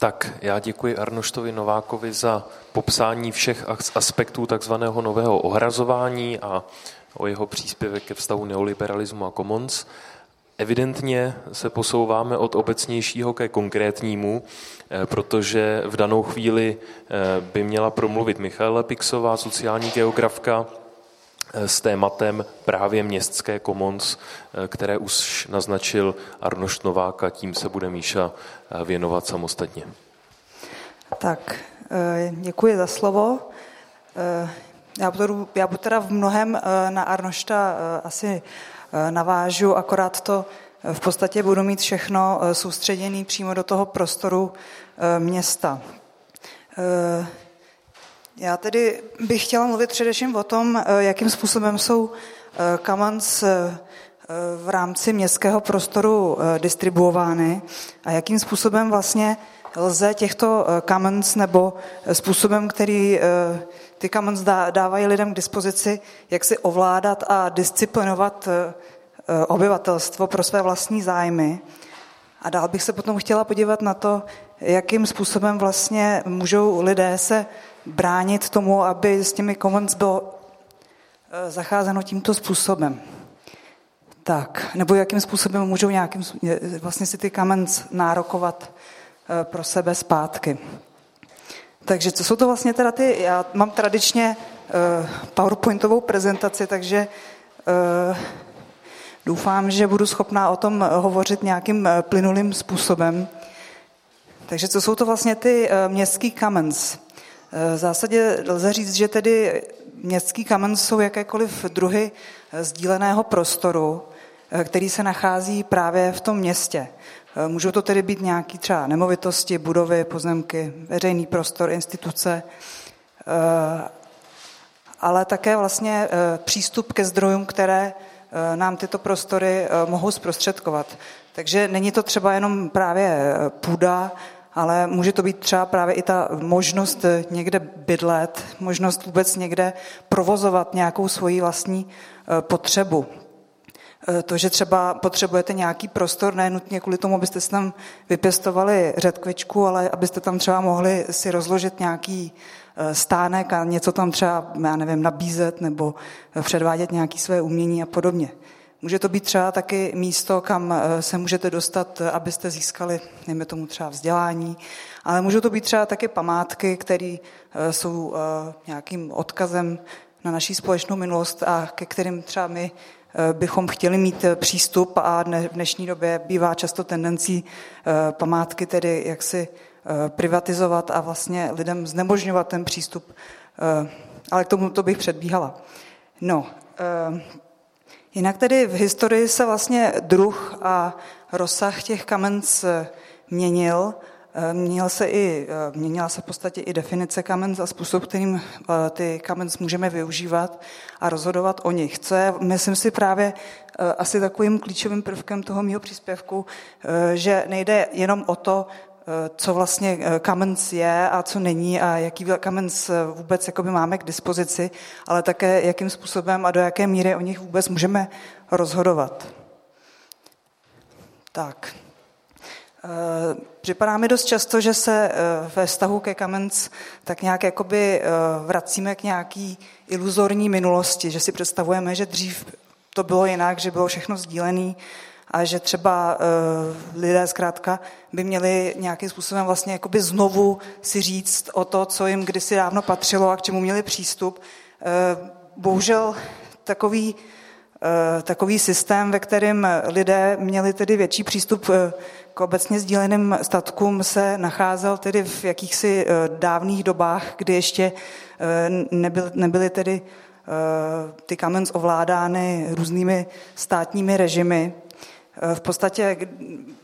Tak já děkuji Arnoštovi Novákovi za popsání všech aspektů takzvaného nového ohrazování a o jeho příspěvek ke vztahu neoliberalismu a commons. Evidentně se posouváme od obecnějšího ke konkrétnímu, eh, protože v danou chvíli eh, by měla promluvit Michaela Pixová, sociální geografka, s tématem právě městské commons, které už naznačil Arnošt Novák a tím se bude Míša věnovat samostatně. Tak, děkuji za slovo. Já budu, já budu teda v mnohem na Arnošta asi Eh, navážu, akorát to eh, v podstatě budu mít všechno eh, soustředěné přímo do toho prostoru města. Já tedy bych chtěla mluvit především o tom, jakým způsobem jsou Commons v rámci městského prostoru distribuovány a jakým způsobem vlastně lze těchto Commons nebo způsobem, který ty commons dávají lidem k dispozici, jak si ovládat a disciplinovat eh, eh, obyvatelstvo pro své vlastní zájmy. A dál bych se potom chtěla podívat na to, jakým způsobem vlastně můžou lidé se bránit tomu, aby s těmi commons bylo eh, zacházeno tímto způsobem. Tak, nebo jakým způsobem můžou nějakým, vlastně si ty commons nárokovat pro sebe zpátky. Takže co jsou to vlastně teda ty, já mám tradičně uh, PowerPointovou prezentaci, takže doufám, že budu schopná o tom hovořit nějakým plynulým způsobem. Takže co jsou to vlastně ty uh, městský commons? V zásadě lze říct, že tedy městský commons jsou jakékoliv druhy sdíleného prostoru, který se nachází právě v tom městě. Eh, můžou to tedy být nějaké třeba nemovitosti, budovy, pozemky, veřejný prostor, instituce, eh, ale také vlastně eh, přístup ke zdrojům, které nám tyto prostory mohou zprostředkovat. Takže není to třeba jenom právě půda, ale může to být třeba právě i ta možnost někde bydlet, možnost vůbec někde provozovat nějakou svoji vlastní potřebu. Eh, to, že třeba potřebujete nějaký prostor, ne nutně kvůli tomu, abyste si tam vypěstovali řetkvičku, ale abyste tam třeba mohli si rozložit nějaký eh, stánek a něco tam třeba, já nevím, nabízet nebo eh, předvádět nějaké své umění a podobně. Může to být třeba taky místo, kam se můžete dostat, abyste získali, nejme tomu třeba vzdělání, ale můžou to být třeba taky památky, které jsou nějakým odkazem na naší společnou minulost a ke kterým třeba my Eh, bychom chtěli mít eh, přístup a v dnešní době bývá často tendencí eh, památky tedy jaksi privatizovat a vlastně lidem znemožňovat ten přístup. Ale k tomu to bych předbíhala. No, jinak tedy v historii se vlastně druh a rozsah těch kamenc měnil. Eh, měnil se i, eh, měnila se v podstatě i definice Kamens a způsob, kterým eh, ty Kamens můžeme využívat a rozhodovat o nich. Co je, myslím si, právě asi takovým klíčovým prvkem toho mého příspěvku, že nejde jenom o to, co vlastně Kamens je a co není a jaký Kamens vůbec jakoby máme k dispozici, ale také jakým způsobem a do jaké míry o nich vůbec můžeme rozhodovat. Tak. Eh, připadá mi dost často, že se eh, ve vztahu ke Kamenc tak nějak jakoby eh, vracíme k nějaký iluzorní minulosti, že si představujeme, že dřív to bylo jinak, že bylo všechno sdílené a že třeba lidé zkrátka by měli nějakým způsobem vlastně jakoby znovu si říct o to, co jim kdysi dávno patřilo a k čemu měli přístup. Bohužel takový takový systém, ve kterém lidé měli tedy větší přístup k obecně sdíleným statkům se nacházel tedy v jakýchsi dávných dobách, kdy ještě nebyl, nebyly tedy ty kamens ovládány různými státními režimy. V podstatě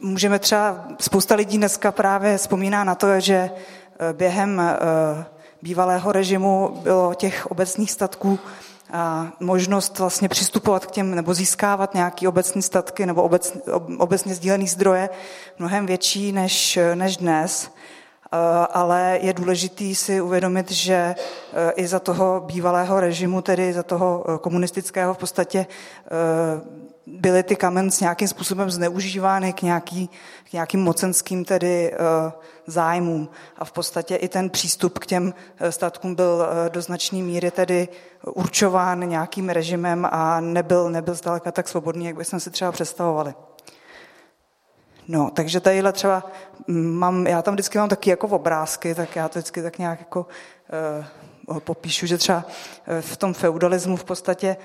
můžeme třeba, spousta lidí dneska právě vzpomíná na to, že během bývalého režimu bylo těch obecných statků a možnost vlastně přistupovat k těm nebo získávat nějaké obecní statky nebo obec, obecně sdílené zdroje mnohem větší než, než dnes. ale je důležitý si uvědomit, že i za toho bývalého režimu, tedy za toho komunistického v podstatě byly ty kamens nějakým způsobem zneužívány k, nějaký, k nějakým mocenským tedy uh, zájmům. A v podstatě i ten přístup k těm eh, statkům byl uh, do značné míry tedy určován nějakým režimem a nebyl, nebyl zdaleka tak svobodný, jak bychom si třeba představovali. No, takže tadyhle třeba mm, mám, já tam vždycky mám taky jako obrázky, tak já to vždycky tak nějak jako uh, popíšu, že třeba v tom feudalismu v podstatě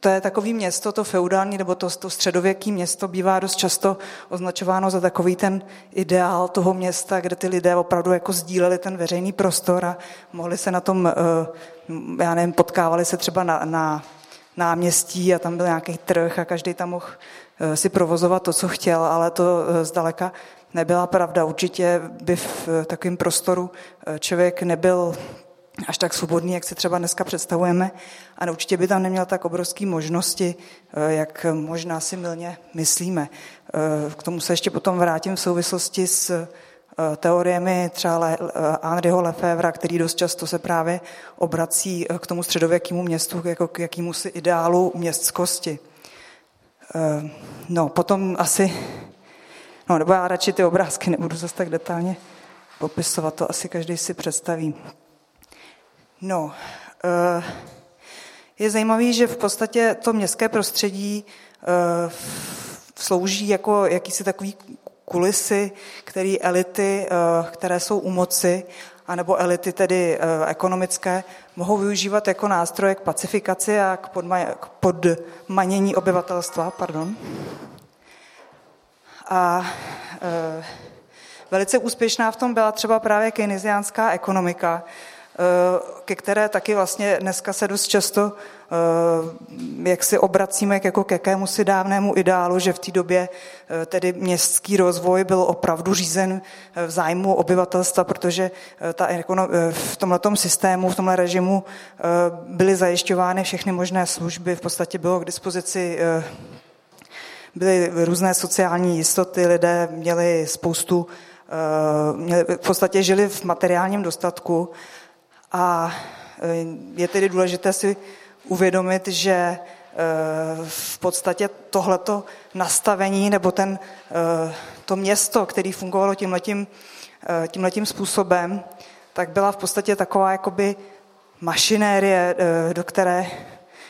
to je takový město, to feudální nebo to, to středověké město bývá dost často označováno za takový ten ideál toho města, kde ty lidé opravdu jako sdíleli ten veřejný prostor a mohli se na tom, eh, já nevím, potkávali se třeba na, na náměstí a tam byl nějaký trh a každý tam mohl eh, si provozovat to, co chtěl, ale to eh, zdaleka nebyla pravda. Určitě by v takovém prostoru člověk nebyl až tak svobodný, jak si třeba dneska představujeme. A určitě by tam neměl tak obrovské možnosti, eh, jak možná si milně myslíme. Eh, k tomu se ještě potom vrátím v souvislosti s eh, teoriemi třeba Henryho Lefevra, který dost často se právě obrací k tomu středověkému městu, jako k jakýmu si ideálu městskosti. No, potom asi, no, nebo já radši ty obrázky nebudu zase tak detailně popisovat, to asi každý si představí. No, eh, je zajímavé, že v podstatě to městské prostředí eh, slouží jako jakýsi takový kulisy, který elity, eh, které jsou u moci, anebo elity tedy ekonomické, mohou využívat jako nástroje k pacifikaci a k podmanění obyvatelstva. Pardon. A e, velice úspěšná v tom byla třeba právě keynesiánská ekonomika, Eh, ke které taky vlastně dneska se dost často eh, jak si obracíme jako k jakému si dávnému ideálu, že v té době tedy městský rozvoj byl opravdu řízen v zájmu obyvatelstva, protože ta, v tomto systému, v tomhle režimu byly zajišťovány všechny možné služby, v podstatě bylo k dispozici byly různé sociální jistoty, lidé měli spoustu, měli, v podstatě žili v materiálním dostatku. A e, je tedy důležité si uvědomit, že e, v podstatě tohleto nastavení nebo ten, to město, který fungovalo tímhletím, tímhletím způsobem, tak byla v podstatě taková jakoby mašinérie, do které,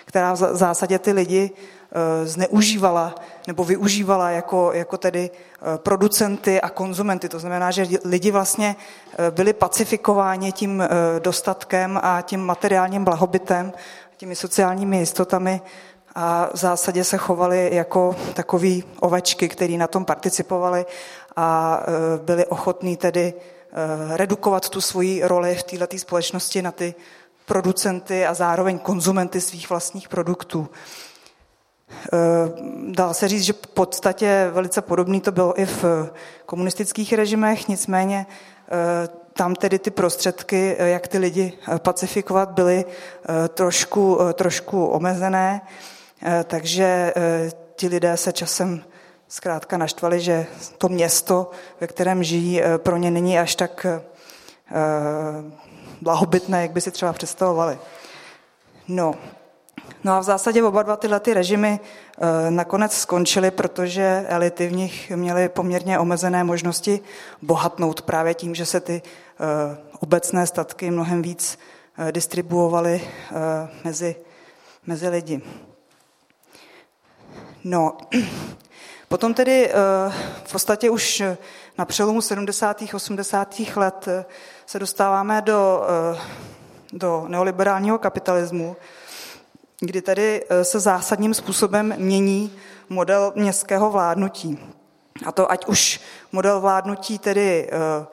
která v zásadě ty lidi Eh, zneužívala nebo využívala jako, jako tedy eh, producenty a konzumenty. To znamená, že lidi vlastně eh, byli pacifikováni tím dostatkem a tím materiálním blahobytem, těmi sociálními jistotami a v zásadě se chovali jako takový ovečky, který na tom participovali a byli ochotní tedy redukovat tu svoji roli v této společnosti na ty producenty a zároveň konzumenty svých vlastních produktů. Eh, dá se říct, že v podstatě velice podobný to bylo i v komunistických režimech, nicméně eh, tam tedy ty prostředky, eh, jak ty lidi pacifikovat, byly trošku, trošku omezené, takže ti lidé se časem zkrátka naštvali, že to město, ve kterém žijí, pro ně není až tak blahobytné, jak by si třeba představovali. No, No a v zásadě oba dva tyhle ty režimy eh, nakonec skončily, protože elity v nich měly poměrně omezené možnosti bohatnout právě tím, že se ty eh, obecné statky mnohem víc eh, distribuovaly mezi, mezi lidi. No, potom tedy v podstatě už na přelomu 70. 80. let se dostáváme do, do neoliberálního kapitalismu, kdy tedy eh, se zásadním způsobem mění model městského vládnutí. A to ať už model vládnutí tedy eh,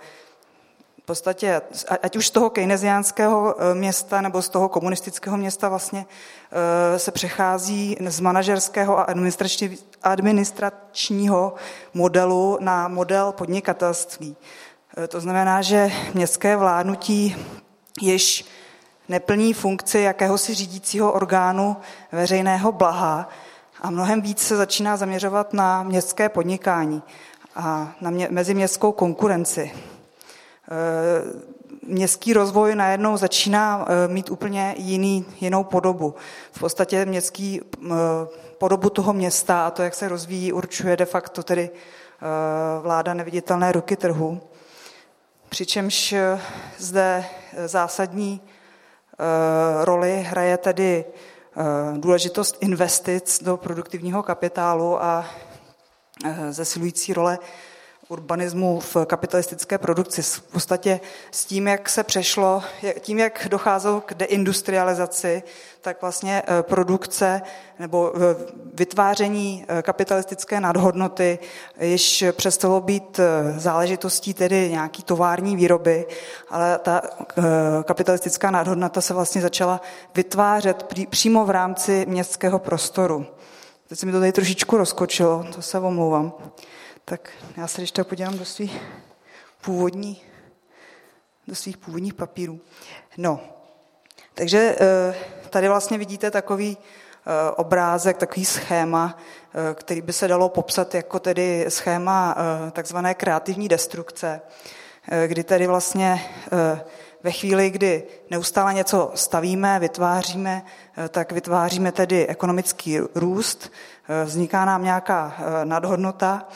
v podstatě, ať už z toho keynesiánského eh, města nebo z toho komunistického města vlastně se přechází z manažerského a administračního modelu na model podnikatelství. To znamená, že městské vládnutí již neplní funkci jakéhosi řídícího orgánu veřejného blaha a mnohem víc se začíná zaměřovat na městské podnikání a na mě, meziměstskou konkurenci. městský rozvoj najednou začíná mít úplně jiný, jinou podobu. V podstatě městský podobu toho města a to, jak se rozvíjí, určuje de facto tedy vláda neviditelné ruky trhu. Přičemž zde zásadní roli hraje tedy důležitost investic do produktivního kapitálu a zesilující role urbanismu v kapitalistické produkci. V podstatě s tím, jak se přešlo, tím, jak docházelo k deindustrializaci, tak vlastně eh, produkce nebo eh, vytváření eh, kapitalistické nadhodnoty již přestalo být záležitostí tedy nějaký tovární výroby, ale ta kapitalistická nadhodnota se vlastně začala vytvářet přímo v rámci městského prostoru. Teď se mi to tady trošičku rozkočilo, to se omlouvám. Tak já se když tak podívám do svých původní, do svých původních papírů. No, takže eh, tady vlastně vidíte takový eh, obrázek, takový schéma, eh, který by se dalo popsat jako tedy schéma takzvané kreativní destrukce, kdy tedy vlastně ve chvíli, kdy neustále něco stavíme, vytváříme, tak vytváříme tedy ekonomický růst, vzniká nám nějaká nadhodnota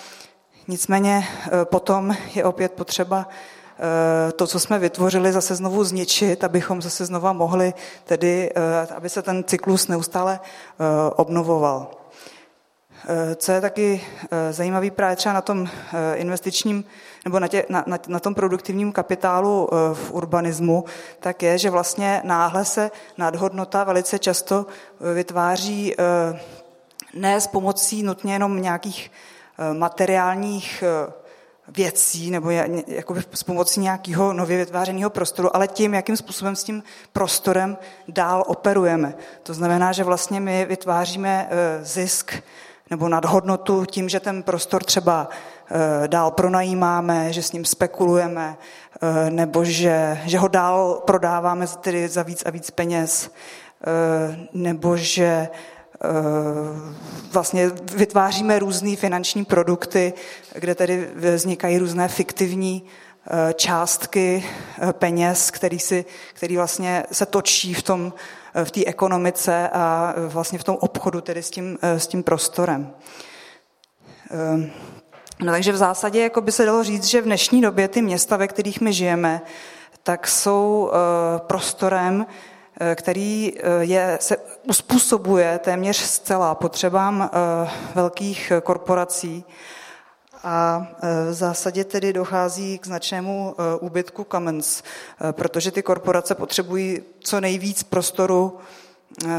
Nicméně eh, potom je opět potřeba eh, to, co jsme vytvořili, zase znovu zničit, abychom zase znova mohli, tedy, eh, aby se ten cyklus neustále obnovoval. Co je taky zajímavý právě třeba na tom investičním nebo na, tě, na, na, na tom produktivním kapitálu v urbanismu, tak je, že vlastně náhle se nadhodnota velice často vytváří ne s pomocí nutně jenom nějakých materiálních eh, věcí nebo jakoby s pomocí nějakého nově vytvářeného prostoru, ale tím, jakým způsobem s tím prostorem dál operujeme. To znamená, že vlastně my vytváříme eh, zisk nebo nadhodnotu tím, že ten prostor třeba dál pronajímáme, že s ním spekulujeme, nebo že, že ho dál prodáváme tedy za víc a víc peněz, nebo že Eh, vlastně vytváříme různé finanční produkty, kde tedy vznikají různé fiktivní eh, částky eh, peněz, který, si, který vlastně se točí v tom v té ekonomice a vlastně v tom obchodu tedy s tím, s tím prostorem. No, takže v zásadě jako by se dalo říct, že v dnešní době ty města, ve kterých my žijeme, tak jsou prostorem, Eh, který eh, je, se uspůsobuje téměř zcela potřebám eh, velkých korporací a v zásadě tedy dochází k značnému úbytku Commons, protože ty korporace potřebují co nejvíc prostoru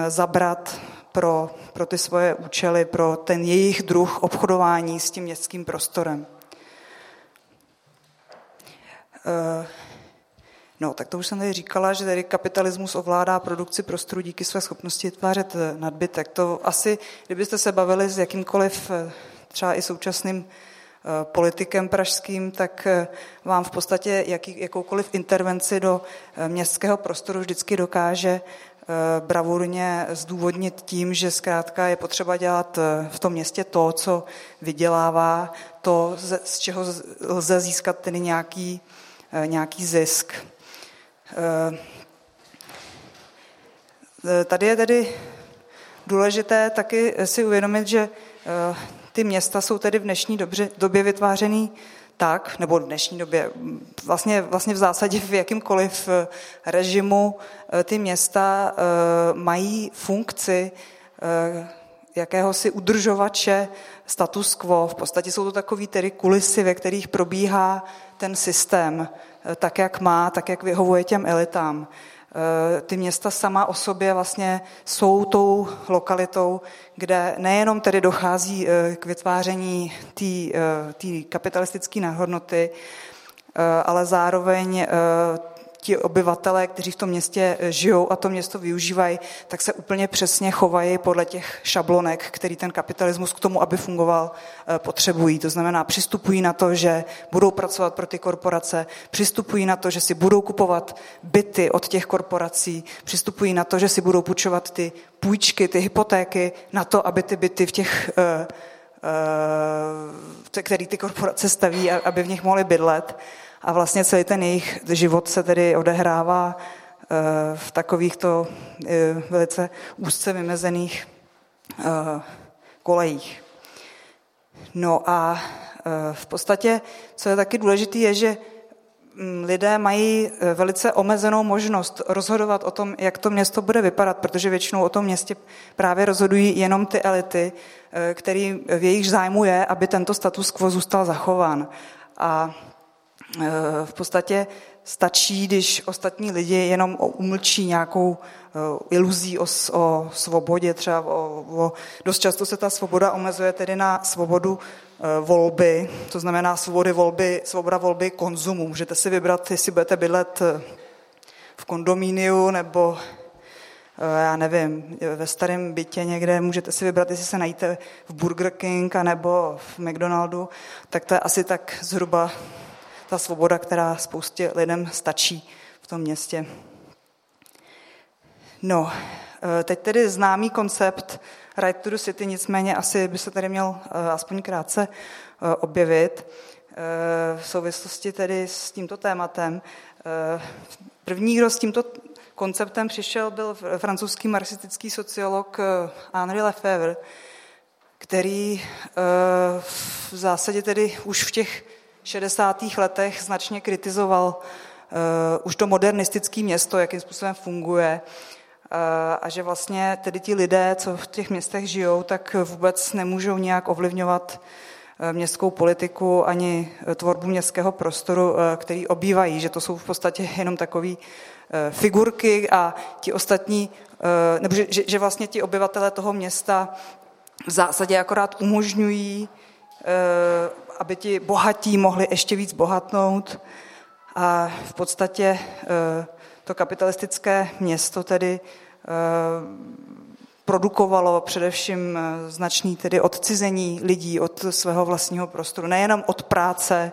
zabrat pro, pro ty svoje účely, pro ten jejich druh obchodování s tím městským prostorem. No, tak to už jsem tady říkala, že tady kapitalismus ovládá produkci prostoru díky své schopnosti vytvářet eh, nadbytek. To asi, kdybyste se bavili s jakýmkoliv eh, třeba i současným eh, politikem pražským, tak vám v podstatě jaký, jakoukoliv intervenci do městského prostoru vždycky dokáže bravurně zdůvodnit tím, že zkrátka je potřeba dělat v tom městě to, co vydělává, to, z čeho lze získat tedy nějaký, nějaký zisk. Eh, tady je tedy důležité taky si uvědomit, že eh, ty města jsou tedy v dnešní době vytvářený tak, nebo v dnešní době, vlastně, vlastně v zásadě v jakýmkoliv eh, režimu ty města mají funkci jakéhosi udržovače status quo. V podstatě jsou to takové tedy kulisy, ve kterých probíhá ten systém. Eh, tak, jak má, tak, jak vyhovuje těm elitám. Eh, ty města sama o sobě vlastně jsou tou lokalitou, kde nejenom tedy dochází eh, k vytváření té kapitalistické náhodnoty, ale zároveň ti obyvatelé, kteří v tom městě eh, žijou a to město využívají, tak se úplně přesně chovají podle těch šablonek, který ten kapitalismus k tomu, aby fungoval, eh, potřebují. To znamená, přistupují na to, že budou pracovat pro ty korporace, přistupují na to, že si budou kupovat byty od těch korporací, přistupují na to, že si budou půjčovat ty půjčky, ty hypotéky na to, aby ty byty v těch eh, který ty korporace staví, aby v nich mohly bydlet. A vlastně celý ten jejich život se tedy odehrává v takovýchto velice úzce vymezených kolejích. No a v podstatě, co je taky důležité, je, že mm, lidé mají velice omezenou možnost rozhodovat o tom, jak to město bude vypadat, protože většinou o tom městě právě rozhodují jenom ty elity, který v jejich zájmu je, aby tento status quo zůstal zachován. A v podstatě stačí, když ostatní lidi jenom umlčí nějakou iluzí o, o svobodě, třeba o, o, dost často se ta svoboda omezuje tedy na svobodu Eh, volby, to znamená svobody volby, svoboda volby konzumu. Můžete si vybrat, jestli budete bydlet eh, v kondomíniu nebo eh, já nevím, ve starém bytě někde, můžete si vybrat, jestli se najíte v Burger King nebo v McDonaldu, tak to je asi tak zhruba ta svoboda, která spoustě lidem stačí v tom městě. No, teď tedy známý koncept Right to the City, nicméně asi by se tady měl eh, aspoň krátce eh, objevit eh, v souvislosti tedy s tímto tématem. První, kdo s tímto konceptem přišel, byl francouzský marxistický sociolog Henri Lefebvre, který v zásadě tedy už v těch 60. letech značně kritizoval už to modernistické město, jakým způsobem funguje, a že vlastně tedy ti lidé, co v těch městech žijou, tak vůbec nemůžou nějak ovlivňovat eh, městskou politiku ani tvorbu městského prostoru, eh, který obývají, že to jsou v podstatě jenom takové figurky a ti ostatní, nebo že, že vlastně ti obyvatele toho města v zásadě akorát umožňují, aby ti bohatí mohli ještě víc bohatnout a v podstatě to kapitalistické město tedy eh, produkovalo především eh, značný tedy odcizení lidí od svého vlastního prostoru. Nejenom od práce,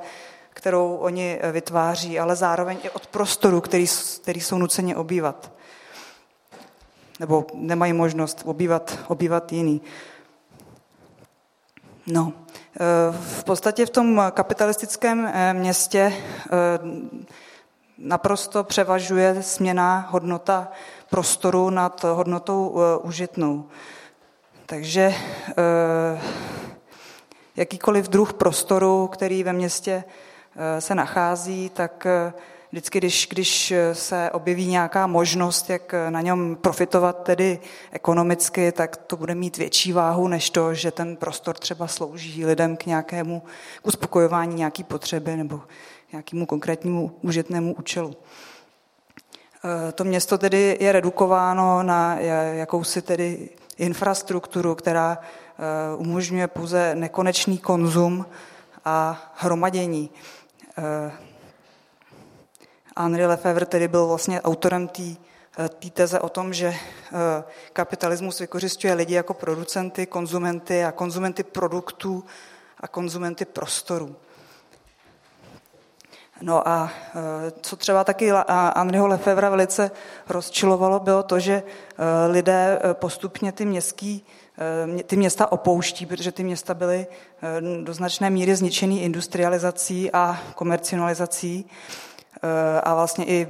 kterou oni eh, vytváří, ale zároveň i od prostoru, který, který jsou nuceně obývat. Nebo nemají možnost obývat, obývat jiný. No, v podstatě v tom kapitalistickém městě naprosto převažuje směná hodnota prostoru nad hodnotou eh, užitnou. Takže eh, jakýkoliv druh prostoru, který ve městě eh, se nachází, tak vždycky, když, když se objeví nějaká možnost, jak na něm profitovat tedy ekonomicky, tak to bude mít větší váhu, než to, že ten prostor třeba slouží lidem k nějakému k uspokojování nějaké potřeby nebo nějakému konkrétnímu užitnému účelu. E, to město tedy je redukováno na jakousi tedy infrastrukturu, která umožňuje pouze nekonečný konzum a hromadění. Henri Lefebvre tedy byl vlastně autorem té teze o tom, že kapitalismus vykořišťuje lidi jako producenty, konzumenty a konzumenty produktů a konzumenty prostoru. No a e, co třeba taky Andriho Lefevra velice rozčilovalo, bylo to, že e, lidé postupně ty městský, ty města opouští, protože ty města byly do značné míry zničený industrializací a komercionalizací a vlastně i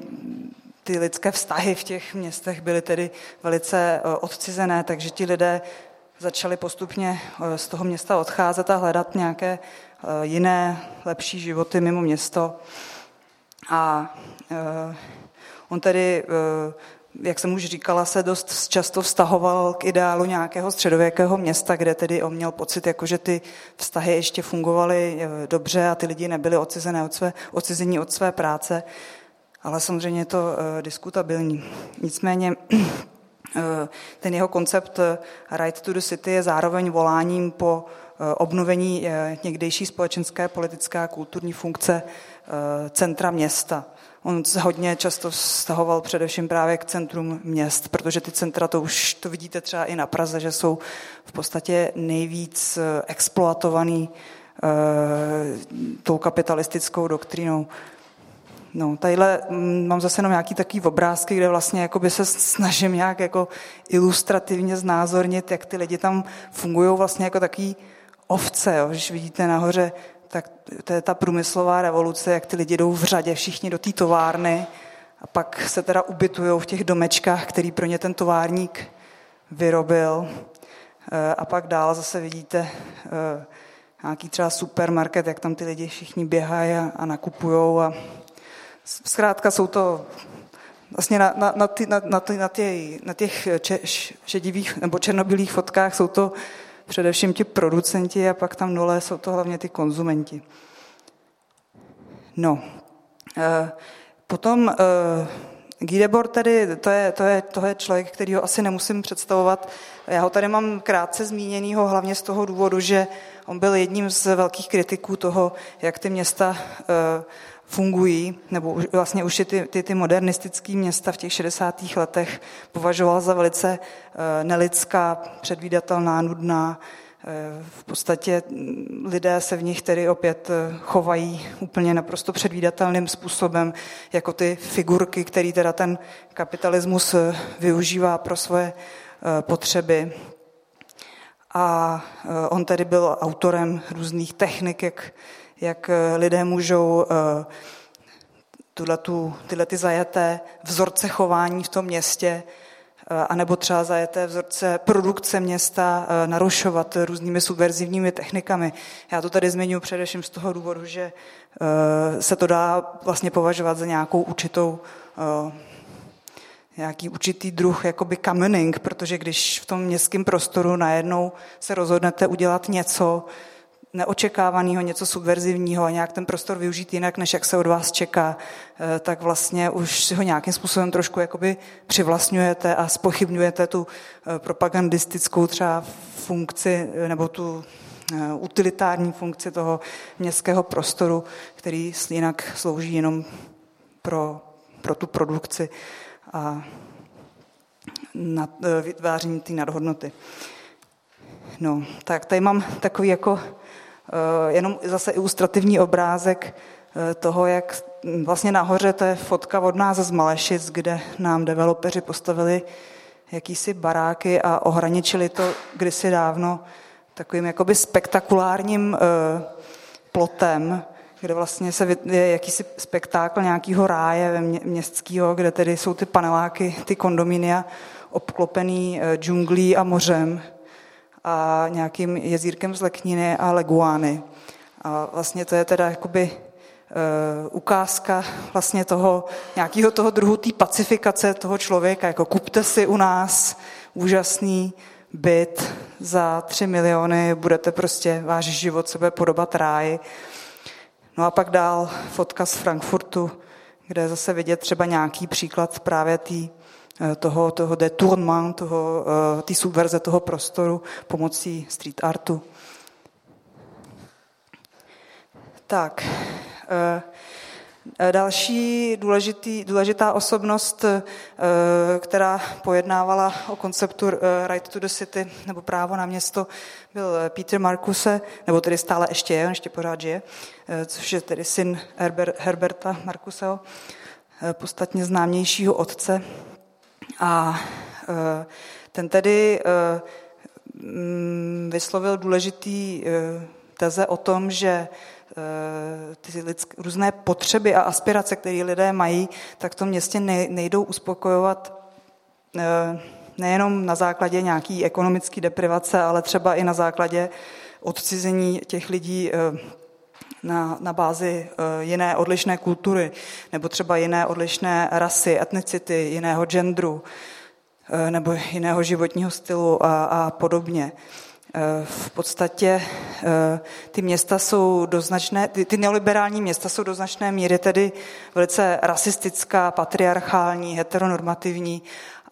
ty lidské vztahy v těch městech byly tedy velice odcizené, takže ti lidé začali postupně z toho města odcházet a hledat nějaké Eh, jiné, lepší životy mimo město. A eh, on tedy, eh, jak jsem už říkala, se dost často vztahoval k ideálu nějakého středověkého města, kde tedy on měl pocit, jako že ty vztahy ještě fungovaly dobře a ty lidi nebyli odcizené od své, odcizení od své práce, ale samozřejmě je to diskutabilní. Nicméně ten jeho koncept Right to the City je zároveň voláním po Eh, obnovení eh, někdejší společenské, politické a kulturní funkce eh, centra města. On hodně často vztahoval především právě k centrum měst, protože ty centra, to už to vidíte třeba i na Praze, že jsou v podstatě nejvíc exploatovaný tou kapitalistickou doktrínou. No, tadyhle mm, mám zase jenom nějaký takový obrázky, kde vlastně jakoby se snažím nějak jako ilustrativně znázornit, jak ty lidi tam fungují vlastně jako takový ovce. Jo. Když vidíte nahoře tak to je ta průmyslová revoluce, jak ty lidi jdou v řadě všichni do té továrny a pak se teda ubytují v těch domečkách, který pro ně ten továrník vyrobil. Eh, a pak dál zase vidíte eh, nějaký třeba supermarket, jak tam ty lidi všichni běhají a, a nakupují. A zkrátka jsou to vlastně na, na, na, ty, na, na, ty, na, těch, na těch šedivých nebo černobílých fotkách jsou to především ti producenti a pak tam dole jsou to hlavně ty konzumenti. No, eh, potom Guy Debord tedy, to je, to, je, to je člověk, který ho asi nemusím představovat. Já ho tady mám krátce zmíněnýho, hlavně z toho důvodu, že on byl jedním z velkých kritiků toho, jak ty města eh, fungují, nebo vlastně už ty, ty, ty modernistické města v těch 60. letech považoval za velice eh, nelidská, předvídatelná, nudná, v podstatě lidé se v nich tedy opět eh, chovají úplně naprosto předvídatelným způsobem, jako ty figurky, které teda ten kapitalismus eh, využívá pro svoje eh, potřeby. A on tedy byl autorem různých technik, jak, jak lidé můžou tyhle ty zajeté vzorce chování v tom městě Eh, anebo třeba zajeté vzorce produkce města eh, narušovat různými subverzivními technikami. Já to tady zmiňuji především z toho důvodu, že eh, se to dá vlastně považovat za nějakou určitou nějaký určitý druh jakoby kamening, protože když v tom městském prostoru najednou se rozhodnete udělat něco, neočekávaného, něco subverzivního a nějak ten prostor využít jinak, než jak se od vás čeká, eh, tak vlastně už si ho nějakým způsobem trošku jakoby přivlastňujete a spochybňujete tu eh, propagandistickou třeba funkci eh, nebo tu utilitární funkci toho městského prostoru, který jinak slouží jenom pro, pro tu produkci a na vytváření té nadhodnoty. No, tak tady mám takový jako jenom zase ilustrativní obrázek eh, toho, jak vlastně nahoře to je fotka od nás z Malešic, kde nám developeři postavili jakýsi baráky a ohraničili to kdysi dávno takovým jakoby spektakulárním eh, plotem, kde vlastně se je jakýsi spektákl nějakého ráje městského, kde tedy jsou ty paneláky, ty kondominia obklopený džunglí a mořem a nějakým jezírkem z Lekniny a Leguány. A vlastně to je teda jakoby uh, ukázka vlastně toho, nějakého toho druhu té pacifikace toho člověka, jako kupte si u nás úžasný byt za tři miliony, budete prostě, váš život se bude podobat ráji. No a pak dál fotka z Frankfurtu, kde je zase vidět třeba nějaký příklad právě té Eh, toho, toho detournement, toho, eh, té subverze toho prostoru pomocí street artu. Tak, eh, Další důležitý, důležitá osobnost, která pojednávala o konceptu Right to the City nebo právo na město, byl Peter Marcuse, nebo tedy stále ještě je, on ještě pořád žije, což je tedy syn Herberta Marcuseho, podstatně známějšího otce a e, ten tedy e, mm, vyslovil důležitý e, teze o tom, že ty lidské, různé potřeby a aspirace, které lidé mají, tak v tom městě nejdou uspokojovat nejenom na základě nějaký ekonomické deprivace, ale třeba i na základě odcizení těch lidí na, na bázi jiné odlišné kultury, nebo třeba jiné odlišné rasy, etnicity, jiného genderu, nebo jiného životního stylu a, a podobně. V podstatě ty města jsou do značné, ty, ty neoliberální města jsou do značné míry tedy velice rasistická, patriarchální, heteronormativní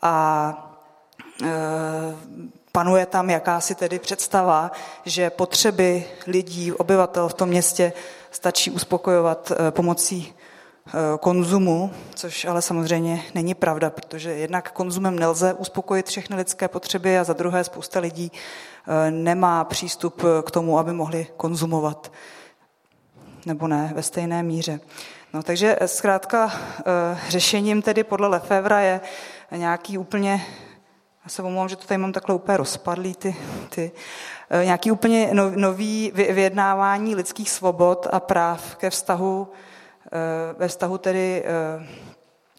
a panuje tam jakási tedy představa, že potřeby lidí, obyvatel v tom městě stačí uspokojovat eh, pomocí eh, konzumu, což ale samozřejmě není pravda, protože jednak konzumem nelze uspokojit všechny lidské potřeby a za druhé spousta lidí eh, nemá přístup k tomu, aby mohli konzumovat. Nebo ne, ve stejné míře. No, takže zkrátka řešením tedy podle Lefevra je nějaký úplně já se omlouvám, že to tady mám takhle úplně rozpadlý, ty, ty nějaký úplně no, nový vyjednávání lidských svobod a práv ke vztahu, ve vztahu tedy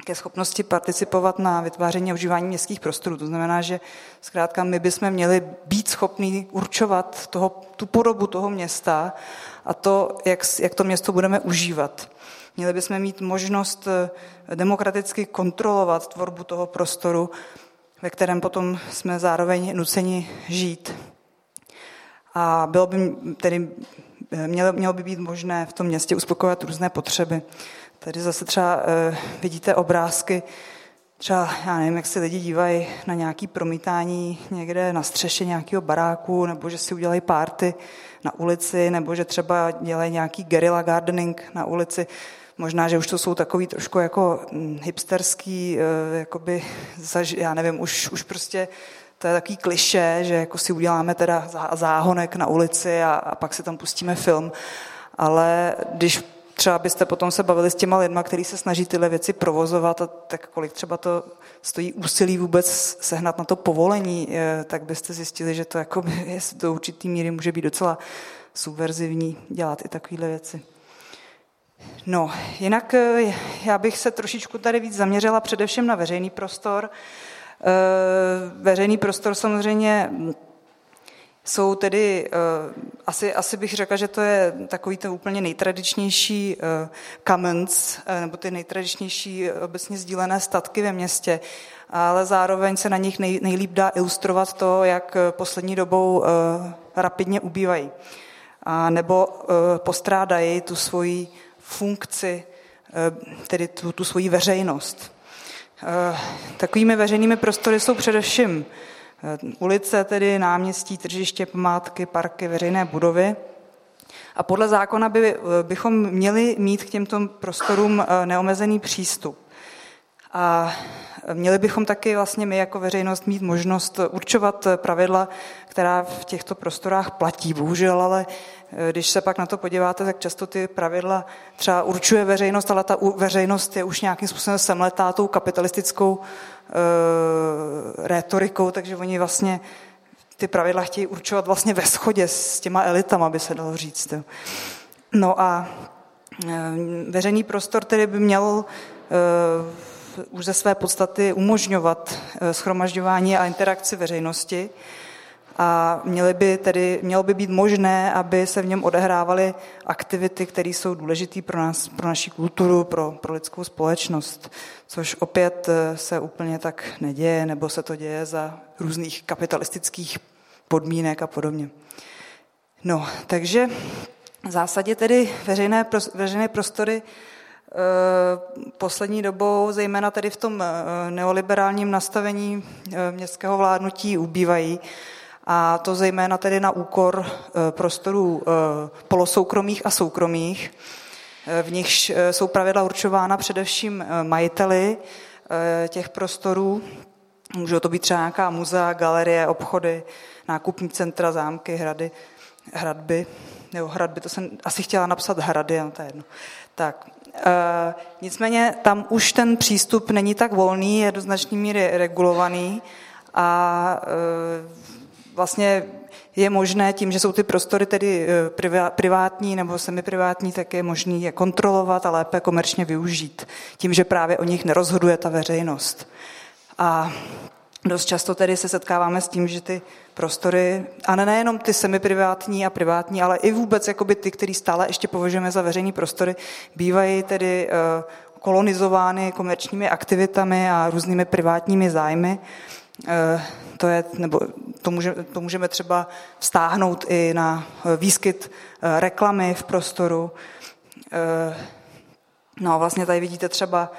ke schopnosti participovat na vytváření a užívání městských prostorů. To znamená, že zkrátka my bychom měli být schopni určovat toho, tu podobu toho města a to, jak, jak to město budeme užívat. Měli bychom mít možnost eh, demokraticky kontrolovat tvorbu toho prostoru, ve kterém potom jsme zároveň nuceni žít. A bylo by tedy, eh, mělo, mělo by být možné v tom městě uspokojovat různé potřeby. Tady zase třeba uh, vidíte obrázky, třeba, já nevím, jak se lidi dívají na nějaký promítání někde na střeše nějakého baráku, nebo že si udělají párty na ulici, nebo že třeba dělají nějaký guerilla gardening na ulici. Možná, že už to jsou takový trošku jako hm, hipsterský, uh, jakoby, já nevím, už, už prostě to je takový kliše, že jako si uděláme teda záhonek na ulici a, a pak si tam pustíme film. Ale když třeba byste potom se bavili s těma lidma, kteří se snaží tyhle věci provozovat, a tak kolik třeba to stojí úsilí vůbec sehnat na to povolení, eh, tak byste zjistili, že to jako do určitý míry může být docela subverzivní dělat i takovéhle věci. No, jinak eh, já bych se trošičku tady víc zaměřila především na veřejný prostor. Eh, veřejný prostor samozřejmě jsou tedy, uh, asi, asi bych řekla, že to je takový to úplně nejtradičnější commons, nebo ty nejtradičnější obecně sdílené statky ve městě, ale zároveň se na nich nej, nejlíp dá ilustrovat to, jak poslední dobou rapidně ubývají. A nebo postrádají tu svoji funkci, uh, tedy tu, tu svoji veřejnost. Uh, takovými veřejnými prostory jsou především Eh, ulice, tedy náměstí, tržiště, památky, parky, veřejné budovy. A podle zákona by, eh, bychom měli mít k těmto prostorům eh, neomezený přístup. A měli bychom taky vlastně my jako veřejnost mít možnost určovat pravidla, která v těchto prostorách platí. Bohužel, ale když se pak na to podíváte, tak často ty pravidla třeba určuje veřejnost, ale ta veřejnost je už nějakým způsobem semletá tou kapitalistickou uh, rétorikou, takže oni vlastně ty pravidla chtějí určovat vlastně ve shodě s těma elitama, by se dalo říct. No a uh, veřejný prostor tedy by měl už ze své podstaty umožňovat schromažďování a interakci veřejnosti a měly by tedy, mělo by být možné, aby se v něm odehrávaly aktivity, které jsou důležité pro nás, pro naši kulturu, pro, pro lidskou společnost, což opět eh, se úplně tak neděje, nebo se to děje za různých kapitalistických podmínek a podobně. No, takže v zásadě tedy veřejné, veřejné prostory eh, poslední dobou, zejména tedy v tom eh, neoliberálním nastavení městského vládnutí, ubývají a to zejména tedy na úkor eh, prostorů eh, polosoukromých a soukromých, eh, v nichž jsou pravidla určována především majiteli těch prostorů. Můžou to být třeba nějaká muzea, galerie, obchody, nákupní centra, zámky, hrady, hradby. Nebo hradby, to jsem asi chtěla napsat hrady, no to je jedno. Tak, e, nicméně tam už ten přístup není tak volný, je do značné míry regulovaný a vlastně je možné tím, že jsou ty prostory tedy eh, privátní nebo semiprivátní, tak je možné je kontrolovat a lépe komerčně využít. Tím, že právě o nich nerozhoduje ta veřejnost. A dost často tedy se setkáváme s tím, že ty prostory, a ne nejenom ty semiprivátní a privátní, ale i vůbec jakoby ty, které stále ještě považujeme za veřejní prostory, bývají tedy eh, kolonizovány komerčními aktivitami a různými privátními zájmy. Eh, to, je, nebo to, může, to můžeme třeba vztáhnout i na eh, výskyt eh, reklamy v prostoru. No a vlastně tady vidíte třeba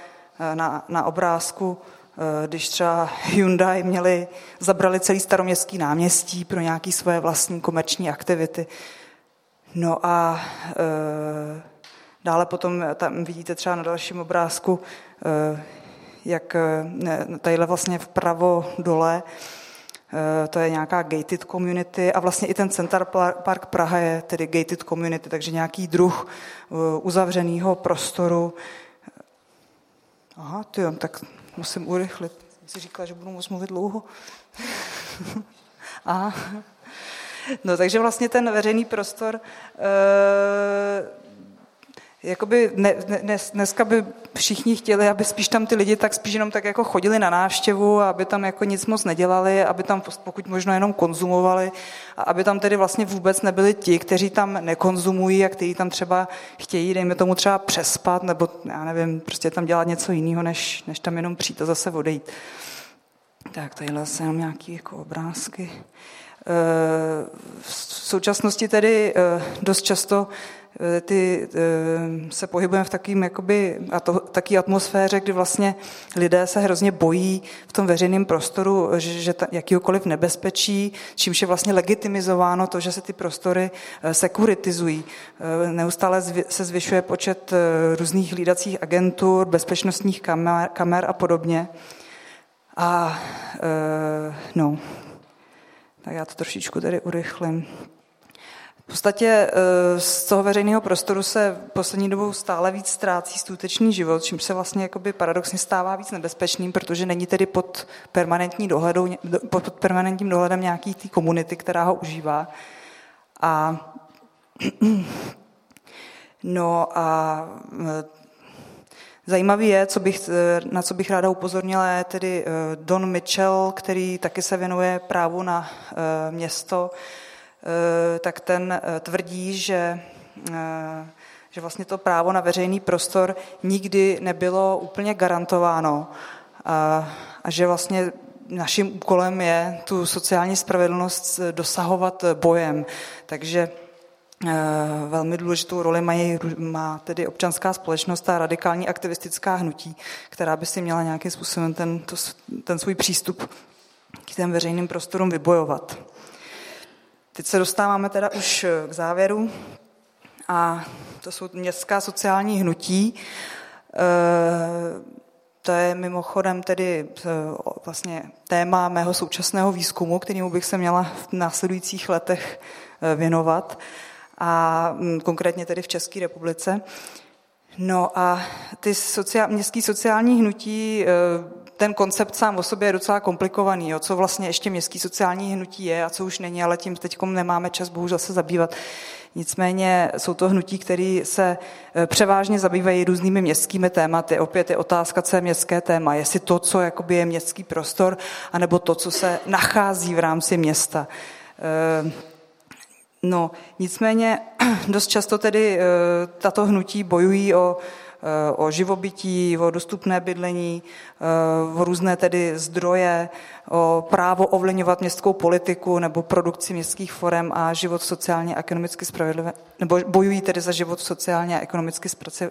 na, na obrázku, když třeba Hyundai měli, zabrali celý staroměstský náměstí pro nějaké svoje vlastní komerční aktivity. No a dále potom tam vidíte třeba na dalším obrázku jak tadyhle vlastně vpravo dole, eh, to je nějaká gated community a vlastně i ten Center Park Praha je tedy gated community, takže nějaký druh eh, uzavřeného prostoru. Aha, ty jo, tak musím urychlit. si říkala, že budu moct mluvit dlouho. Aha. No takže vlastně ten veřejný prostor e, jakoby ne, ne, dneska by všichni chtěli, aby spíš tam ty lidi tak spíš jenom tak jako chodili na návštěvu, aby tam jako nic moc nedělali, aby tam pokud možno jenom konzumovali a aby tam tedy vlastně vůbec nebyli ti, kteří tam nekonzumují a kteří tam třeba chtějí, dejme tomu třeba přespat, nebo já nevím, prostě tam dělat něco jiného, než, než tam jenom přijít a zase odejít. Tak, tadyhle se jenom nějaké jako obrázky. Eh, v současnosti tedy eh, dost často ty, se pohybujeme v takým, jakoby, a to, taký atmosféře, kdy vlastně lidé se hrozně bojí v tom veřejném prostoru, že, že ta, jakýkoliv nebezpečí, čímž je vlastně legitimizováno to, že se ty prostory sekuritizují. Neustále se zvyšuje počet různých hlídacích agentur, bezpečnostních kamer, kamer a podobně. A no, tak já to trošičku tady urychlím. V podstatě eh, z toho veřejného prostoru se poslední dobou stále víc ztrácí skutečný život, čím se vlastně jakoby paradoxně stává víc nebezpečným, protože není tedy pod, permanentní dohledou, pod permanentním dohledem nějaký té komunity, která ho užívá. A no a eh, Zajímavý je, co bych, eh, na co bych ráda upozornila, je tedy Don Mitchell, který taky se věnuje právu na město, tak ten tvrdí, že, že vlastně to právo na veřejný prostor nikdy nebylo úplně garantováno a, a že vlastně naším úkolem je tu sociální spravedlnost dosahovat bojem. Takže Eh, velmi důležitou roli mají, má tedy občanská společnost a radikální aktivistická hnutí, která by si měla nějakým způsobem ten, to, ten svůj přístup k těm veřejným prostorům vybojovat. Teď se dostáváme teda už k závěru a to jsou městská sociální hnutí. Eh, to je mimochodem tedy eh, vlastně téma mého současného výzkumu, kterému bych se měla v následujících letech věnovat a mm, konkrétně tedy v České republice. No a ty sociál, městský sociální hnutí, ten koncept sám o sobě je docela komplikovaný, jo, co vlastně ještě městský sociální hnutí je a co už není, ale tím teď nemáme čas bohužel se zabývat. Nicméně jsou to hnutí, které se e, převážně zabývají různými městskými tématy. Opět je otázka, co je městské téma. Jestli to, co je městský prostor, anebo to, co se nachází v rámci města. E, No, nicméně dost často tedy eh, tato hnutí bojují o, o živobytí, o dostupné bydlení, eh, o různé tedy zdroje, o právo ovlivňovat městskou politiku nebo produkci městských forem a život sociálně a ekonomicky spravedlivé, nebo bojují tedy za život sociálně a ekonomicky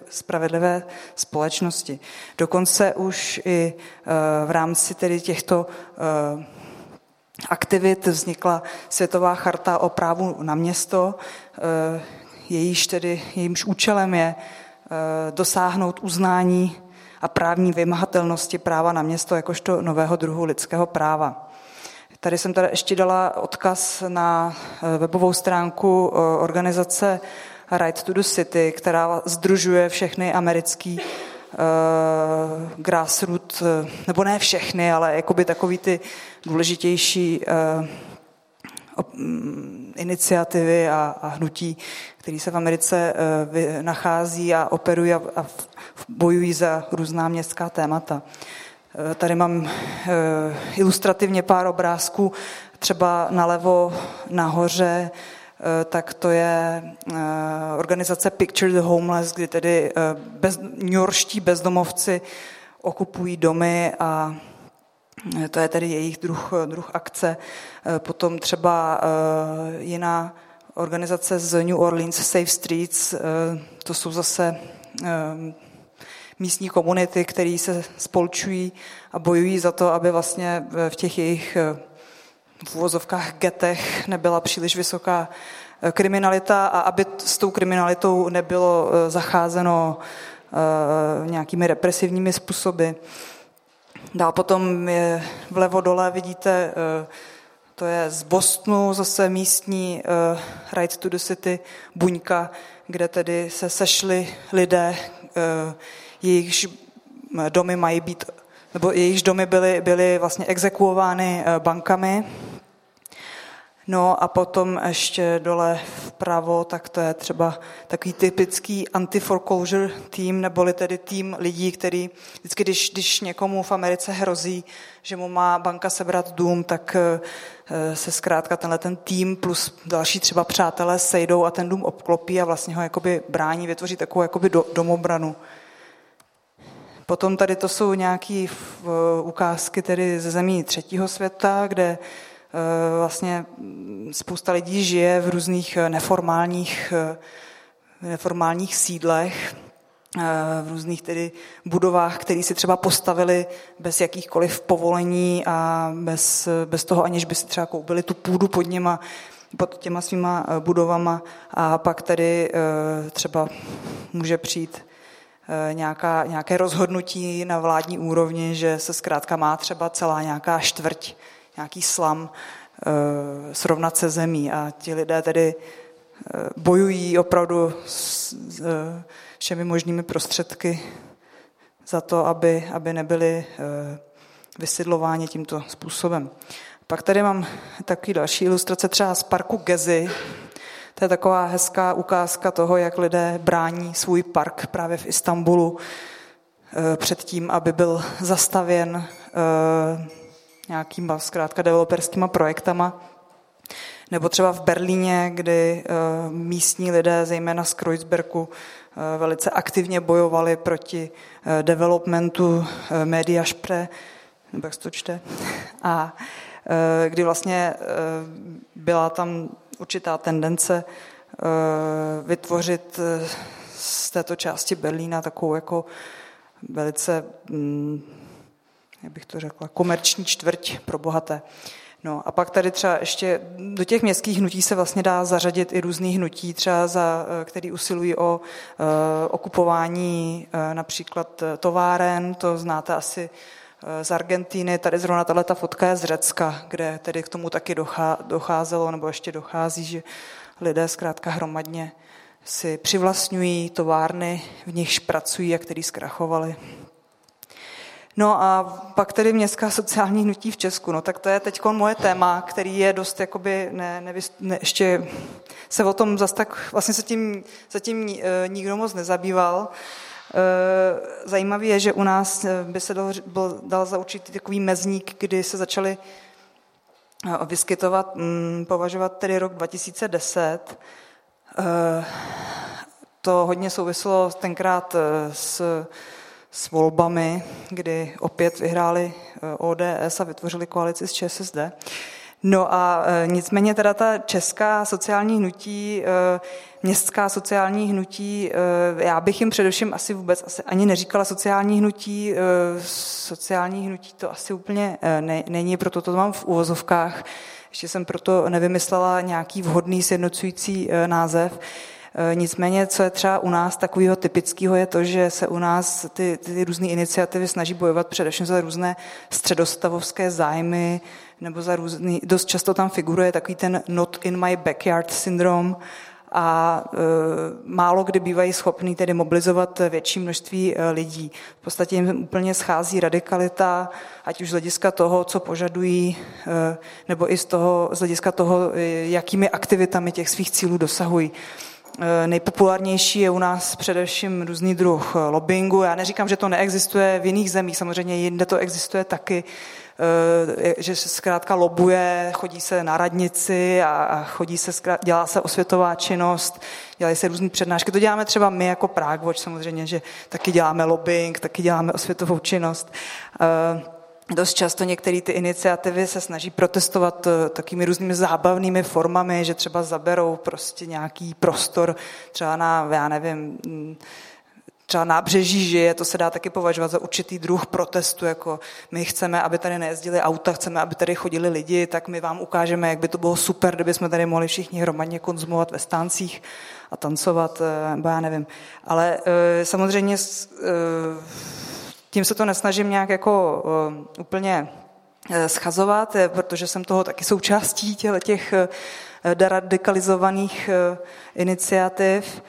spravedlivé společnosti. Dokonce už i v rámci tedy těchto aktivit vznikla Světová charta o právu na město, eh, jejíž tedy, jejímž účelem je eh, dosáhnout uznání a právní vymahatelnosti práva na město jakožto nového druhu lidského práva. Tady jsem tady ještě dala odkaz na eh, webovou stránku organizace Right to the City, která združuje všechny americký uh, nebo ne všechny, ale jakoby takový ty důležitější uh, iniciativy a, a hnutí, které se v Americe vy, nachází a operují a, a bojují za různá městská témata. Uh, tady mám uh, ilustrativně pár obrázků, třeba nalevo nahoře Eh, tak to je eh, organizace Picture the Homeless, kdy tedy eh, bez, Yorkští bezdomovci okupují domy a to je tedy jejich druh, druh akce. Potom třeba jiná organizace z New Orleans, Safe Streets, to jsou zase místní komunity, které se spolčují a bojují za to, aby vlastně v těch jejich v uvozovkách getech nebyla příliš vysoká eh, kriminalita a aby s tou kriminalitou nebylo eh, zacházeno eh, nějakými represivními způsoby. Dál potom je vlevo dole vidíte, to je z Bostonu zase místní Right to the City buňka, kde tedy se sešli lidé, jejichž domy mají být nebo jejichž domy byly, byly vlastně exekuovány bankami. No a potom ještě dole vpravo, tak to je třeba takový typický anti-foreclosure tým, neboli tedy tým lidí, který vždycky, když, když někomu v Americe hrozí, že mu má banka sebrat dům, tak eh, se zkrátka tenhle ten tým plus další třeba přátelé sejdou a ten dům obklopí a vlastně ho jakoby brání, vytvoří takovou jakoby do, domobranu. Potom tady to jsou nějaké eh, ukázky tedy ze zemí třetího světa, kde vlastně spousta lidí žije v různých eh, neformálních, eh, neformálních sídlech, v různých tedy budovách, které si třeba postavili bez jakýchkoliv povolení a bez, bez toho, aniž by si třeba koupili tu půdu pod něma, pod těma svýma budovama. A pak tedy třeba může přijít nějaká, nějaké rozhodnutí na vládní úrovni, že se zkrátka má třeba celá nějaká čtvrť nějaký slam eh, srovnat se zemí. A ti lidé tedy eh, bojují opravdu s eh, všemi možnými prostředky za to, aby, aby nebyli vysidlováni tímto způsobem. Pak tady mám takový další ilustrace třeba z parku Gezi. To je taková hezká ukázka toho, jak lidé brání svůj park právě v Istanbulu před tím, aby byl zastavěn nějakýma zkrátka developerskýma projektama. Nebo třeba v Berlíně, kdy eh, místní lidé, zejména z Kreuzbergu, eh, velice aktivně bojovali proti eh, developmentu Media Spre, nebo jak se to čte, a kdy vlastně byla tam určitá tendence vytvořit z této části Berlína takovou jako velice mm, jak bych to řekla, komerční čtvrť pro bohaté. No a pak tady třeba ještě do těch městských hnutí se vlastně dá zařadit i různý hnutí, třeba za, eh, který usilují o uh, okupování uh, například továren, to znáte asi z Argentíny, tady zrovna tato fotka je z Řecka, kde tedy k tomu taky docházelo, nebo ještě dochází, že lidé zkrátka hromadně si přivlastňují továrny, v nichž pracují a který zkrachovali. No a pak tedy městská sociální hnutí v Česku. No tak to je teď moje téma, který je dost jakoby, ne, ne, ne, ještě se o tom zase tak, vlastně se tím zatím e, nikdo moc nezabýval. E, zajímavé je, že u nás e, by se dal, byl, dal za určitý takový mezník, kdy se začaly vyskytovat, mm, považovat tedy rok 2010. To hodně souvislo tenkrát s s volbami, kdy opět vyhráli eh, ODS a vytvořili koalici s ČSSD. No a e, nicméně teda ta česká sociální hnutí, e, městská sociální hnutí, já bych jim především asi vůbec asi ani neříkala sociální hnutí, sociální hnutí to asi úplně ne, není, proto to mám v uvozovkách, ještě jsem proto nevymyslela nějaký vhodný sjednocující název. Eh, nicméně, co je třeba u nás takového typického, je to, že se u nás ty, ty různé iniciativy snaží bojovat především za různé středostavovské zájmy, nebo za různý, dost často tam figuruje takový ten not in my backyard syndrom, a e, málo kdy bývají schopní tedy mobilizovat větší množství e, lidí. V podstatě jim úplně schází radikalita, ať už z hlediska toho, co požadují, e, nebo i z, toho, z hlediska toho, jakými aktivitami těch svých cílů dosahují. Eh, nejpopulárnější je u nás především různý druh eh, lobbyingu. Já neříkám, že to neexistuje v jiných zemích, samozřejmě jinde to existuje taky, eh, že se zkrátka lobuje, chodí se na radnici a chodí se, dělá se osvětová činnost, dělají se různé přednášky. To děláme třeba my jako Prague Watch samozřejmě, že taky děláme lobbying, taky děláme osvětovou činnost. Dost často některé ty iniciativy se snaží protestovat eh, takými různými zábavnými formami, že třeba zaberou prostě nějaký prostor třeba na, já nevím, mm, třeba nábřeží žije, to se dá taky považovat za určitý druh protestu, jako my chceme, aby tady nejezdili auta, chceme, aby tady chodili lidi, tak my vám ukážeme, jak by to bylo super, kdyby jsme tady mohli všichni hromadně konzumovat ve stáncích a tancovat, eh, nebo já nevím. Ale eh, samozřejmě tím se to nesnažím nějak jako uh, úplně uh, schazovat, protože jsem toho taky součástí těch, těch deradikalizovaných iniciativ.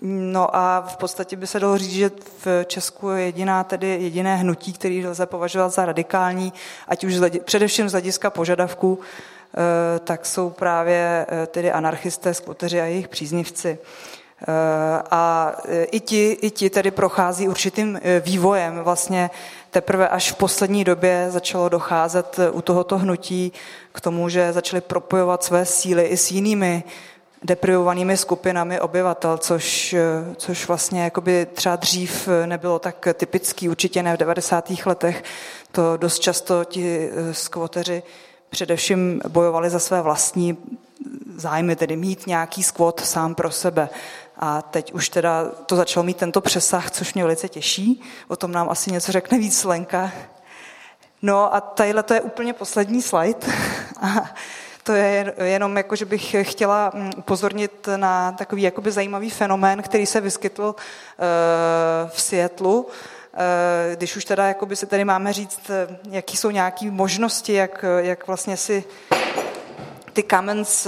No a v podstatě by se dalo říct, že v Česku je jediná, tedy jediné hnutí, který lze považovat za radikální, ať už z, především z hlediska požadavků, eh, tak jsou právě eh, tedy anarchisté, skvoteři a jejich příznivci. Eh, a i ti, i ti tedy prochází určitým vývojem. Vlastně teprve až v poslední době začalo docházet u tohoto hnutí k tomu, že začali propojovat své síly i s jinými deprivovanými skupinami obyvatel, což, což vlastně jakoby třeba dřív nebylo tak typický, určitě ne v 90. letech. To dost často ti eh, skvoteři především bojovali za své vlastní zájmy, tedy mít nějaký skvot sám pro sebe. A teď už teda to začalo mít tento přesah, což mě velice těší. O tom nám asi něco řekne víc Lenka. No a tadyhle to je úplně poslední slide. A to je jenom jako, že bych chtěla mm, upozornit na takový jakoby zajímavý fenomén, který se vyskytl eh, v Seattlu, eh, když už teda jakoby si tady máme říct, eh, jaký jsou nějaké možnosti, jak, jak vlastně si ty Kamens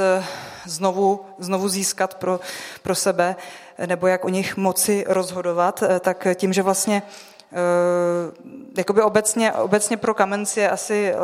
znovu, znovu získat pro, pro sebe, nebo jak o nich moci rozhodovat, tak tím, že vlastně Eh, jakoby obecně, obecně pro Kamenci je asi eh,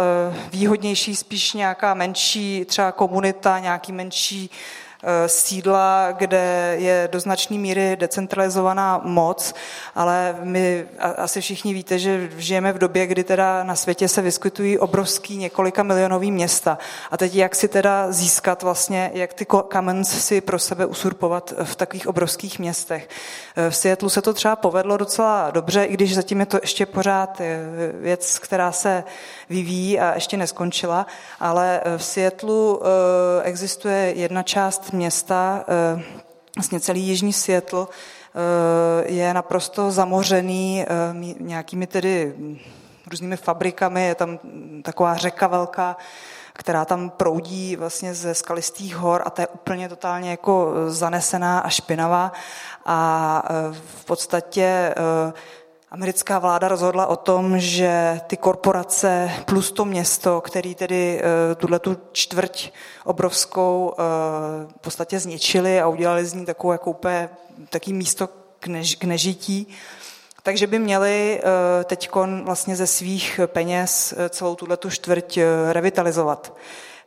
výhodnější spíš nějaká menší třeba komunita, nějaký menší Eh, sídla, kde je do značné míry decentralizovaná moc, ale my asi všichni víte, že žijeme v době, kdy teda na světě se vyskytují obrovský několika milionový města. A teď jak si teda získat vlastně, jak ty commons si pro sebe usurpovat v takových obrovských městech. Eh, v Seattleu se to třeba povedlo docela dobře, i když zatím je to ještě pořád eh, věc, která se vyvíjí a ještě neskončila, ale v Seattleu existuje jedna část města, eh, vlastně celý jižní světl, eh, je naprosto zamořený eh, nějakými tedy různými fabrikami, je tam taková řeka velká, která tam proudí vlastně ze skalistých hor a to je úplně totálně jako zanesená a špinavá. A v podstatě Americká vláda rozhodla o tom, že ty korporace plus to město, který tedy eh, tuhle tu čtvrť obrovskou eh, v podstatě zničili a udělali z ní takovou jako úplně taký místo k, než, k nežití, takže by měli eh, teď vlastně ze svých peněz celou tuhle tu čtvrť revitalizovat.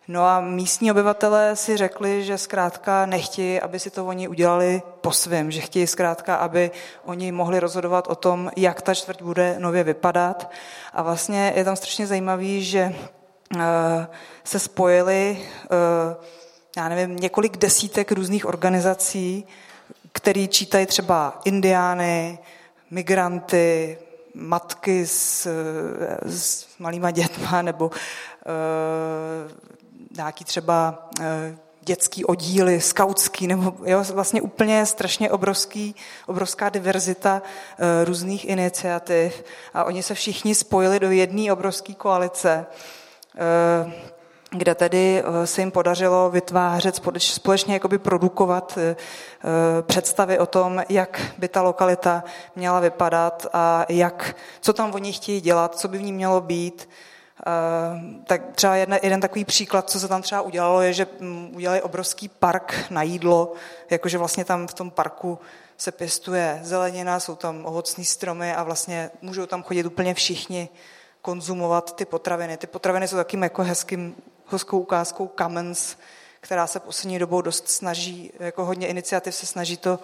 No a místní obyvatelé si řekli, že zkrátka nechtějí, aby si to oni udělali po svém, že chtějí zkrátka, aby oni mohli rozhodovat o tom, jak ta čtvrť bude nově vypadat. A vlastně je tam strašně zajímavý, že eh, se spojili, eh, já nevím, několik desítek různých organizací, které čítají třeba indiány, migranty, matky s, s malýma dětma nebo nějaký třeba eh, dětský oddíly, skautský, nebo jo, vlastně úplně strašně obrovský, obrovská diverzita uh, různých iniciativ a oni se všichni spojili do jedné obrovské koalice, uh, kde tedy se jim podařilo vytvářet, společně jakoby produkovat představy o tom, jak by ta lokalita měla vypadat a jak, co tam oni chtějí dělat, co by v ní mělo být, Eh, tak třeba jedna, jeden takový příklad, co se tam třeba udělalo, je, že mm, udělali obrovský park na jídlo, jakože vlastně tam v tom parku se pěstuje zelenina, jsou tam ovocní stromy a vlastně můžou tam chodit úplně všichni konzumovat ty potraviny. Ty potraviny jsou takým jako hezkým, hezkou ukázkou Kamens, která se poslední dobou dost snaží, jako hodně iniciativ se snaží to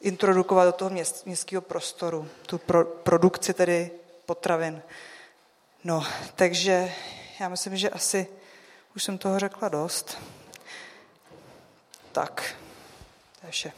introdukovat do toho měst, městského prostoru, tu pro, produkci tedy potravin. No, takže já myslím, že asi už jsem toho řekla dost. Tak, to je vše.